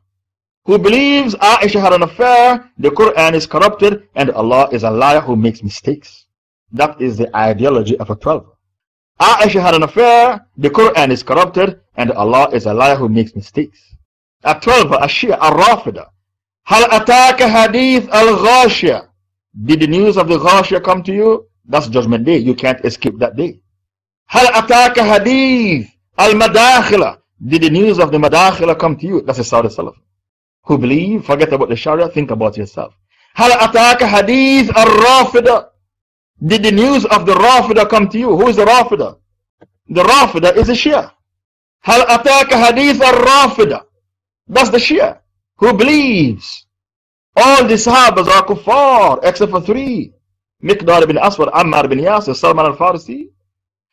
who believes Aisha had an affair, the Quran is corrupted, and Allah is a liar who makes mistakes. That is the ideology of a 12. Aisha had an affair, the Quran is corrupted, and Allah is a liar who makes mistakes. At 12, Shia, a Rafida. Hal هل hadith al Ghashiya. Did the news of the Ghashia come to you? That's Judgment Day. You can't escape that day. Hal ataka hadith al madakhila. Did the news of the madakhila come to you? That's a Saudi Salaf. Who believe, forget about the Sharia, think about yourself. Hal ataka hadith al rafida. Did the news of the Rafida come to you? Who is the Rafida? The Rafida is a Shia. Hal ataka hadith al Rafida. That's the Shia who believes all the Sahabas are kuffar except for three. Miqdad ibn Aswad, Ammar ibn Yasir, Salman al-Farsi.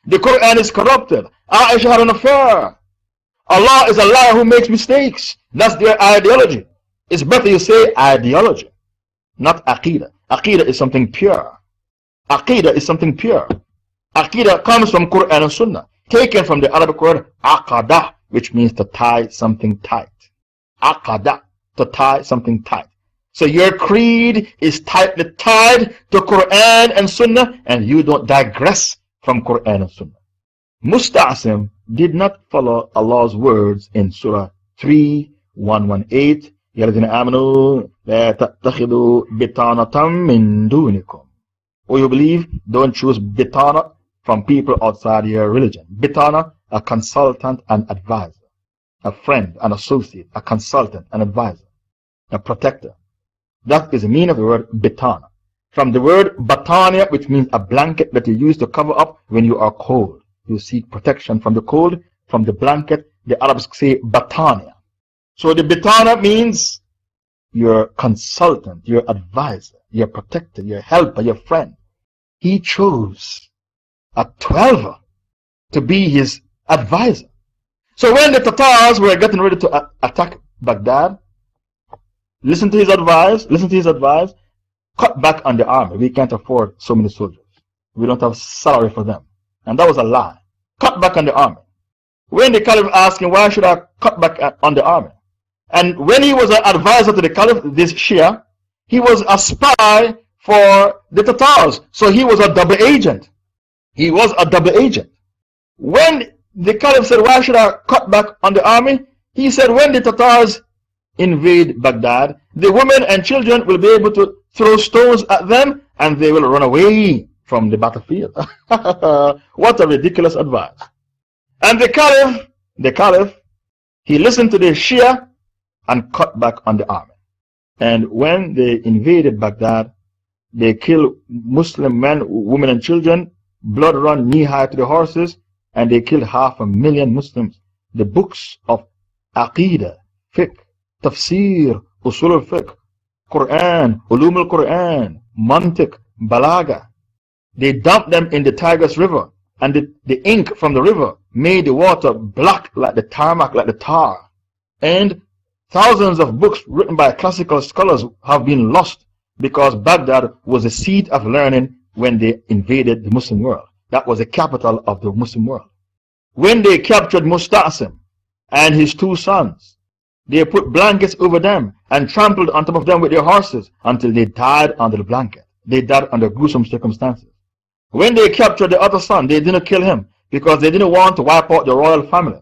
The Quran is corrupted. Aisha had an affair. Allah is a liar who makes mistakes. That's their ideology. It's better you say ideology, not aqidah. Aqidah is something pure. Aqidah is something pure. Aqidah comes from Quran and Sunnah, taken from the Arabic word aqadah, which means to tie something tight. Aqadah, to tie something tight. So your creed is tightly tied to Quran and Sunnah, and you don't digress from Quran and Sunnah. Musta'sim did not follow Allah's words in Surah 3, 118. يَا الَّذِينَ آمَنُوا لَا تَتَّخِذُوا unikum. مِّن دُونِكُمْ Or you believe, don't choose bitana from people outside your religion. Bitana, a consultant and advisor, a friend, an associate, a consultant, an advisor, a protector. That is the meaning of the word bitana. From the word batania, which means a blanket that you use to cover up when you are cold. You seek protection from the cold, from the blanket. The Arabs say batania. So the bitana means your consultant, your advisor, your protector, your helper, your friend. He chose a twelver to be his advisor. So when the Tatars were getting ready to attack Baghdad, listen to his advice, listen to his advice, cut back on the army. We can't afford so many soldiers. We don't have salary for them. And that was a lie. Cut back on the army. When the Caliph asked him, why should I cut back on the army? And when he was an advisor to the Caliph, this Shia, he was a spy for the Tatars. So he was a double agent. He was a double agent. When the Caliph said, Why should I cut back on the army? He said, When the Tatars invade Baghdad, the women and children will be able to throw stones at them and they will run away from the battlefield. what a ridiculous advice. And the Caliph, the Caliph, he listened to the Shia and cut back on the army. And when they invaded Baghdad, they killed Muslim men, women, and children, blood run knee high to the horses, and they killed half a million Muslims. The books of Aqidah, Fiqh, Tafsir, Usul al Fiqh, Quran, Ulum al Quran, Mantiq, Balaga, they dumped them in the Tigris River, and the, the ink from the river made the water black like the tarmac, like the tar. And thousands of books written by classical scholars have been lost because Baghdad was a seat of learning when they invaded the Muslim world. That was the capital of the Muslim world. When they captured Musta'sim and his two sons, they put blankets over them and trampled on top of them with their horses until they died under the blanket. They died under gruesome circumstances. When they captured the other son, they didn't kill him because they didn't want to wipe out the royal family.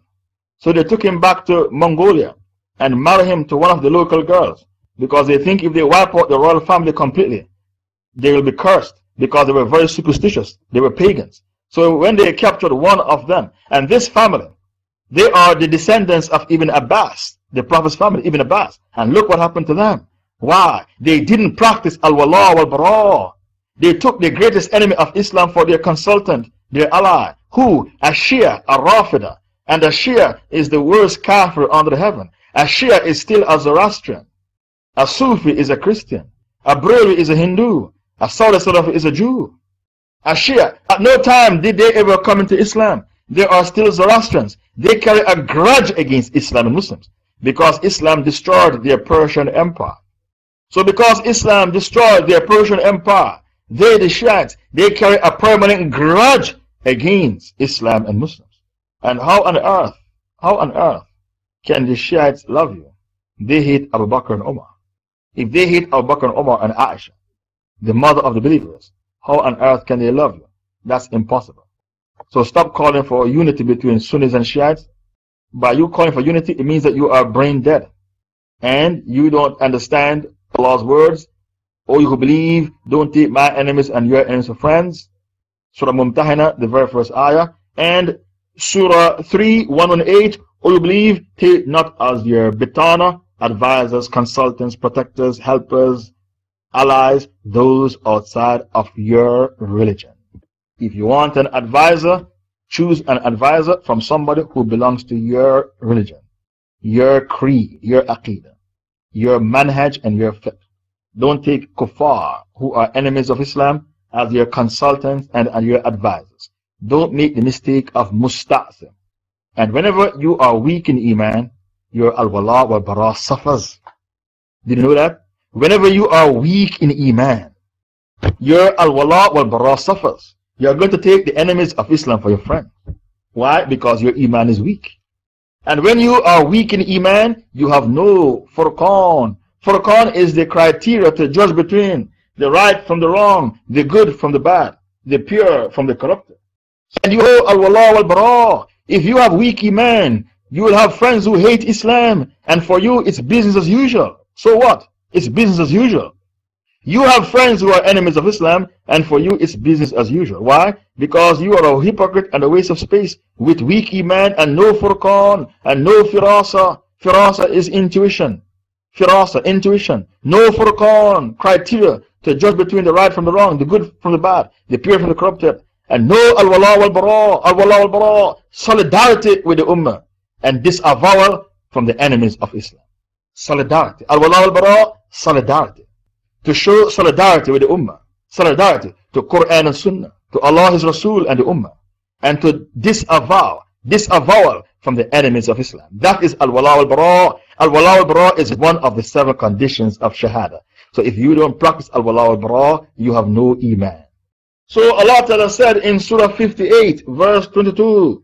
So they took him back to Mongolia and married him to one of the local girls because they think if they wipe out the royal family completely, they will be cursed because they were very superstitious. They were pagans. So when they captured one of them, and this family, they are the descendants of Ibn Abbas, the Prophet's family, Ibn Abbas. And look what happened to them. Why? They didn't practice al-wala wal-bara. They took the greatest enemy of Islam for their consultant, their ally. Who? A Shia, a Rafida. And a Shia is the worst kafir under heaven. A Shia is still a Zoroastrian. A Sufi is a Christian. A Brahmi is a Hindu. A Saudi Salafi is a Jew. A Shia. At no time did they ever come into Islam. They are still Zoroastrians. They carry a grudge against Islam and Muslims because Islam destroyed their Persian Empire. So, because Islam destroyed their Persian Empire, they, the Shiites, they carry a permanent grudge against Islam and Muslims. And how on earth, how on earth can the Shiites love you? They hate Abu Bakr and Umar. If they hate Abu Bakr and Umar and Aisha, the mother of the believers, how on earth can they love you? That's impossible. So stop calling for unity between Sunnis and Shiites. By you calling for unity, it means that you are brain dead. And you don't understand Allah's words. Or you who believe, don't take my enemies and your enemies for friends. Surah Mumtahina, the very first ayah. And Surah 3, 118, or you believe, take not as your bitana, advisors, consultants, protectors, helpers, allies, those outside of your religion. If you want an advisor, choose an advisor from somebody who belongs to your religion, your creed, your aqidah, your manhaj and your fiqh. Don't take kuffar, who are enemies of Islam, as your consultants and, and your advisors. Don't make the mistake of musta'sim. And whenever you are weak in Iman, your al-wala wal-bara suffers. Did you know that? Whenever you are weak in Iman, your al-wala wal-bara suffers. You are going to take the enemies of Islam for your friend. Why? Because your Iman is weak. And when you are weak in Iman, you have no furqan. Furqan is the criteria to judge between the right from the wrong, the good from the bad, the pure from the corrupted. And you have al-wala wal-bara. If you have weak Iman, you will have friends who hate Islam, and for you it's business as usual. So what? It's business as usual. You have friends who are enemies of Islam, and for you it's business as usual. Why? Because you are a hypocrite and a waste of space with weak Iman and no furqan and no firasa. Firasa is intuition. Firasa, intuition. No furqan, criteria to judge between the right from the wrong, the good from the bad, the pure from the corrupted. And no al-wala wal-bara, al-wala wal-bara, solidarity with the ummah and disavowal from the enemies of Islam. Solidarity. Al-wala wal-bara, solidarity to show solidarity with the Ummah, solidarity to Quran and Sunnah, to Allah, His Rasul, and the Ummah, and to disavow, disavowal from the enemies of Islam. That is Al Wala al Bara. Al Wala al Bara is one of the seven conditions of Shahada. So if you don't practice Al Wala al Bara, you have no Iman. So Allah Ta'ala said in Surah 58, verse 22,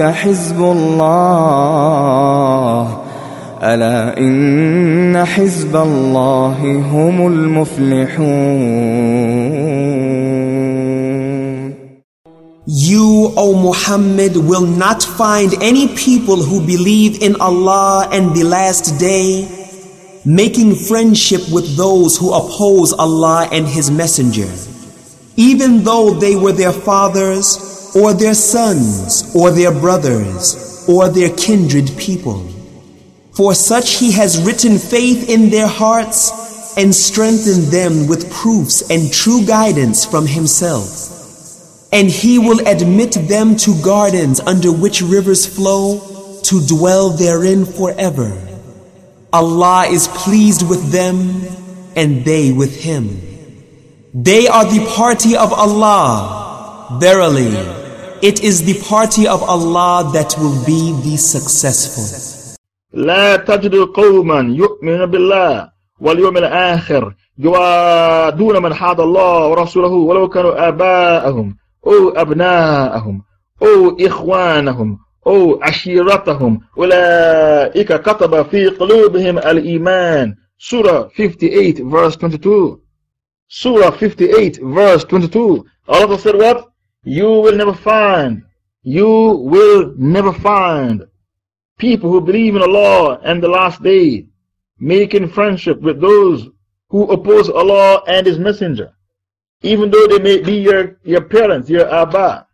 حزب الله ألا إن حزب الله هم المفلحون You, O Muhammad, will not find any people who believe in Allah and the last day making friendship with those who oppose Allah and His Messenger even though they were their fathers, or their sons, or their brothers, or their kindred people. For such he has written faith in their hearts and strengthened them with proofs and true guidance from himself. And he will admit them to gardens under which rivers flow to dwell therein forever. Allah is pleased with them and they with him. They are the party of Allah. Verily, it is the party of Allah that will be the successful. لا تجد قوما يؤمن بالله واليوم الآخر يوادون من حاد الله ورسوله ولو كانوا آباءهم أو أبناءهم أو إخوانهم أو عشيرتهم أولئك كتب في قلوبهم الإيمان Surah 58 verse 22 Surah 58, verse 22. Allah said what? You will never find, you will never find people who believe in Allah and the last day, making friendship with those who oppose Allah and His Messenger, even though they may be your, your parents, your Abba,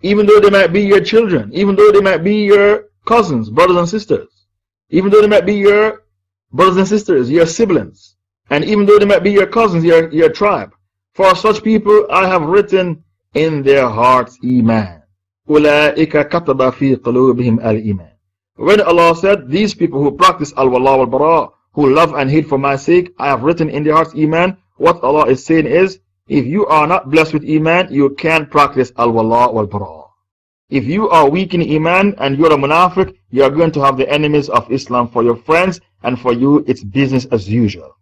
even though they might be your children, even though they might be your cousins, brothers and sisters, even though they might be your brothers and sisters, your siblings, and even though they might be your cousins, your, your tribe. For such people, I have written in their hearts Iman. When Allah said, These people who practice Al-Wala wal-Bara, who love and hate for my sake, I have written in their hearts Iman, what Allah is saying is, if you are not blessed with Iman, you can't practice Al-Wala wal-Bara. If you are weak in Iman and you're a munafiq, you are going to have the enemies of Islam for your friends and for you, it's business as usual.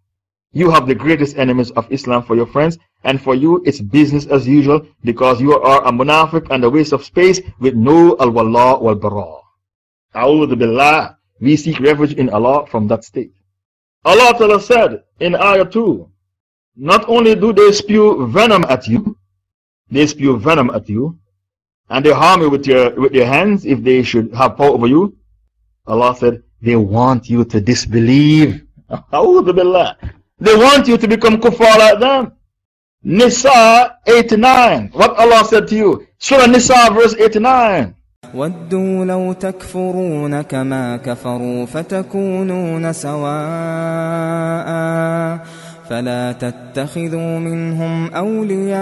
You have the greatest enemies of Islam for your friends, and for you, it's business as usual because you are a munafiq and a waste of space with no al wala wal bara. A'udhu billah. We seek refuge in Allah from that state. Allah Ta'ala said in Ayah 2 Not only do they spew venom at you, they spew venom at you, and they harm you with, your, with their hands if they should have power over you. Allah said, They want you to disbelieve. A'udhu billah. They want you to become kuffar like them. Nisa 89. What Allah said to you. Surah Nisa verse 89. ودوا لو تكفرون كما كفروا فتكونون سواء فلا تتخذوا منهم أولياء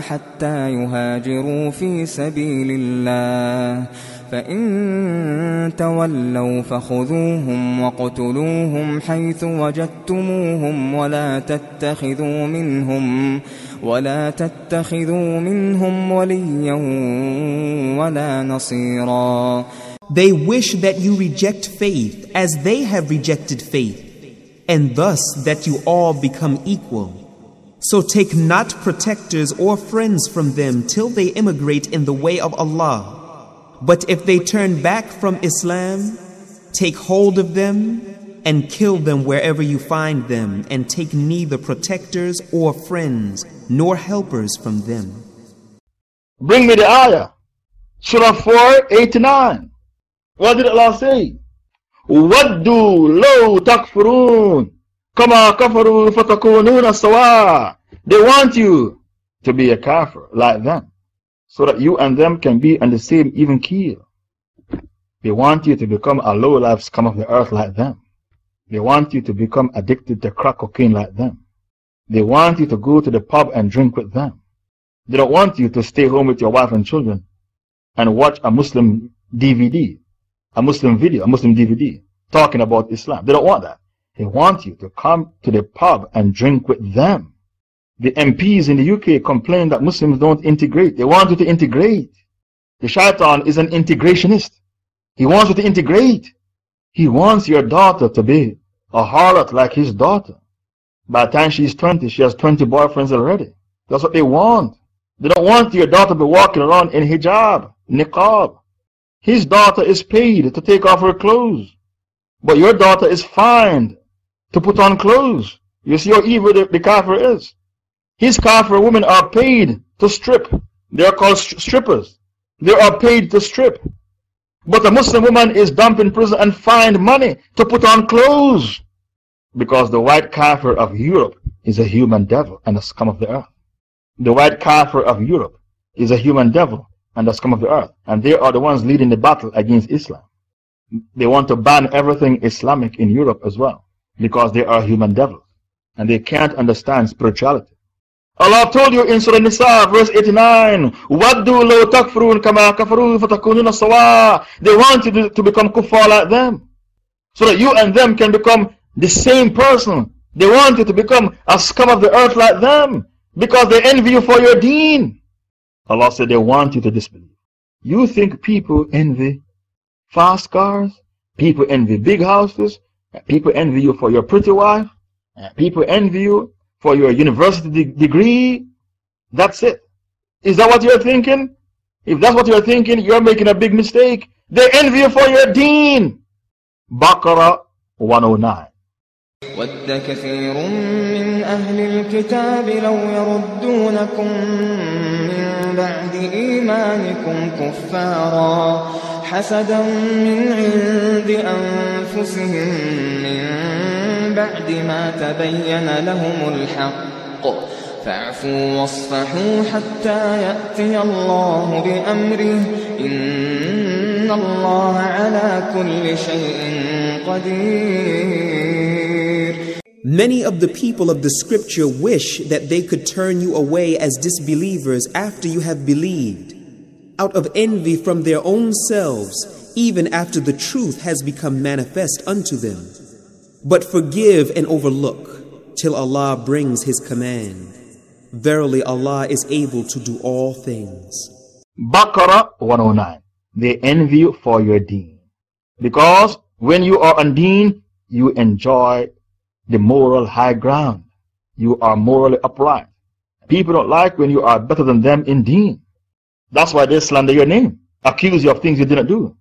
حتى يهاجروا في سبيل الله فإن تولوا فخذوهم وقتلوهم حيث وجدتموهم ولا تتخذوا منهم ولا تتخذوا منهم وليا ولا نصيرا They wish that you reject faith as they have rejected faith, and thus that you all become equal. So take not protectors or friends from them till they immigrate in the way of Allah. But if they turn back from Islam, take hold of them and kill them wherever you find them, and take neither protectors or friends nor helpers from them. Bring me the ayah. Surah 4, 89. What did Allah say? وَدُّوا لَوْ تَكْفُرُونَ كَمَا كَفَرُوا فَتَكُونُونَ سَوَاءً They want you to be a kafir like them, so that you and them can be on the same even keel. They want you to become a low life scum of the earth like them. They want you to become addicted to crack cocaine like them. They want you to go to the pub and drink with them. They don't want you to stay home with your wife and children and watch a Muslim DVD, a Muslim video, a Muslim DVD talking about Islam. They don't want that. They want you to come to the pub and drink with them. The MPs in the UK complain that Muslims don't integrate. They want you to integrate. The shaitan is an integrationist. He wants you to integrate. He wants your daughter to be a harlot like his daughter. By the time she's 20, she has 20 boyfriends already. That's what they want. They don't want your daughter to be walking around in hijab, niqab. His daughter is paid to take off her clothes. But your daughter is fined to put on clothes. You see how evil the, the kafir is. His kafir women are paid to strip. They are called strippers. They are paid to strip. But a Muslim woman is dumped in prison and fined money to put on clothes. Because the white kafir of Europe is a human devil and a scum of the earth. The white kafir of Europe is a human devil and a scum of the earth. And they are the ones leading the battle against Islam. They want to ban everything Islamic in Europe as well. Because they are human devils. And they can't understand spirituality. Allah told you in Surah Nisa, verse 89, وَدُّوا لَوْ تَكْفُرُونَ كَمَا كَفَرُوا فَتَكُونُونَ سَوَاءً They want you to, to become kuffar like them. So that you and them can become the same person. They want you to become a scum of the earth like them. Because they envy you for your deen. Allah said they want you to disbelieve. You think people envy fast cars? People envy big houses? People envy you for your pretty wife? People envy you for your university de degree. That's it. Is that what you're thinking? If that's what you're thinking, you're making a big mistake. They envy you for your deen. Baqarah 109. ود كثير من أهل الكتاب لو يردونكم من بعد إيمانكم كفارا حسدا من عند أنفسهم من بعد ما تبين لهم الحق فاعفوا واصفحوا حتى يأتي الله بأمره إن الله على كل شيء قدير Many of the people of the scripture wish that they could turn you away as disbelievers after you have believed, out of envy from their own selves, even after the truth has become manifest unto them. But forgive and overlook till Allah brings His command. Verily, Allah is able to do all things. Baqarah 109. They envy you for your deen. Because when you are on deen, you enjoy the moral high ground. You are morally upright. People don't like when you are better than them in deen. That's why they slander your name, accuse you of things you didn't do.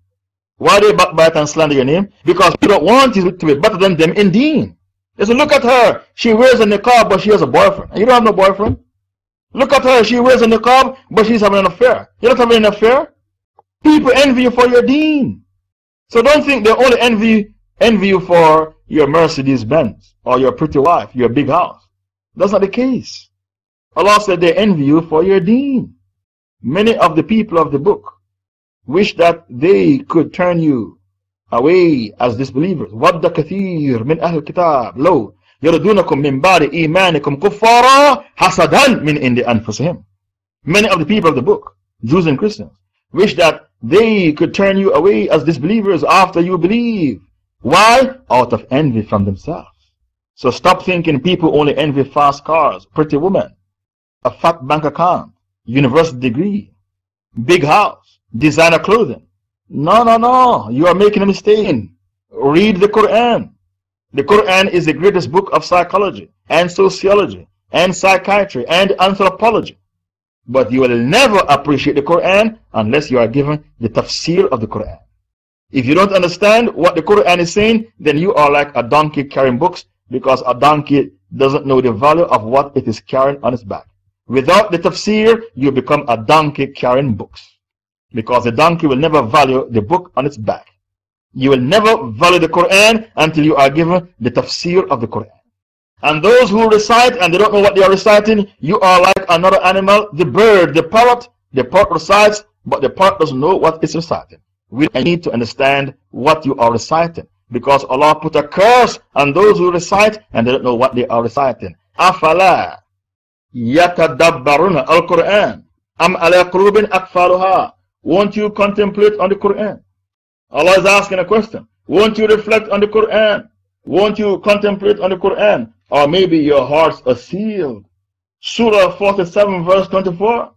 Why they backbite and slander your name? Because you don't want you to be better than them in deen. They say, look at her. She wears a niqab, but she has a boyfriend. You don't have no boyfriend. Look at her. She wears a niqab, but she's having an affair. You're not having an affair. People envy you for your deen. So don't think they only envy, envy you for your Mercedes Benz or your pretty wife, your big house. That's not the case. Allah said they envy you for your deen. Many of the people of the book wish that they could turn you away as disbelievers. وَدَّ كَثِيرٌ مِنْ أَهْلِ الْكِتَابِ لَوْ يَرُدُونَكُمْ مِنْ بَعْدِ إِيمَانِكُمْ كُفَّارًا حَسَدًا مِنْ إِنْدِ أَنفُسِهِمْ Many of the people of the book, Jews and Christians, wish that they could turn you away as disbelievers after you believe. Why? Out of envy from themselves. So stop thinking people only envy fast cars, pretty women, a fat bank account, university degree, big house, designer clothing. No, no, no. You are making a mistake. Read the Quran. The Quran is the greatest book of psychology and sociology and psychiatry and anthropology. But you will never appreciate the Quran unless you are given the tafsir of the Quran. If you don't understand what the Quran is saying, then you are like a donkey carrying books because a donkey doesn't know the value of what it is carrying on its back. Without the tafsir, you become a donkey carrying books. Because the donkey will never value the book on its back. You will never value the Quran until you are given the tafsir of the Quran. And those who recite and they don't know what they are reciting, you are like another animal, the bird, the parrot. The parrot recites, but the parrot doesn't know what it's reciting. We need to understand what you are reciting. Because Allah put a curse on those who recite and they don't know what they are reciting. أَفَلَا يَتَدَبَّرُونَ الْقُرْآنِ أَمْ عَلَى قُلُوبٍ أَقْفَالُهَا Won't you contemplate on the Quran? Allah is asking a question. Won't you reflect on the Quran? Won't you contemplate on the Quran? Or maybe your hearts are sealed. Surah 47 verse 24.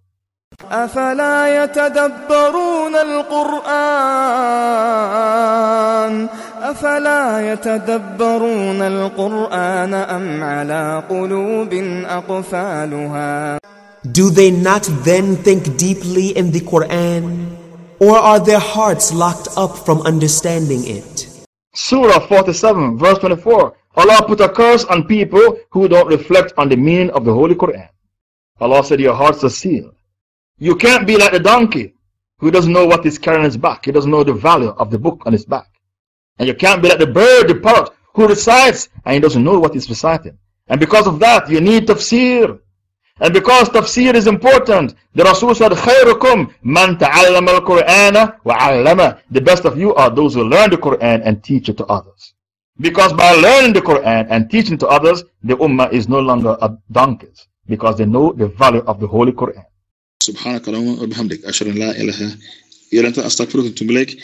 أفلا يتدبرون القرآن أفلا يتدبرون القرآن أم على قلوب أقفالها do they not then think deeply in the Quran? Or are their hearts locked up from understanding it? Surah 47 verse 24. Allah put a curse on people who don't reflect on the meaning of the Holy Quran. Allah said your hearts are sealed. You can't be like the donkey who doesn't know what is carrying his back. He doesn't know the value of the book on his back. And you can't be like the bird, the parrot, who recites and he doesn't know what he's reciting. And because of that, you need tafsir. And because tafsir is important, the Rasul said, خَيْرُكُمْ مَنْ تَعَلَّمَ الْقُرْآنَ وَعَلَّمَ The best of you are those who learn the Quran and teach it to others. Because by learning the Quran and teaching to others, the Ummah is no longer a donkeys. Because they know the value of the Holy Quran. سبحانك اللهم وبحمدك أشهد أن لا إله إلا أنت أستغفرك وأتوب إليك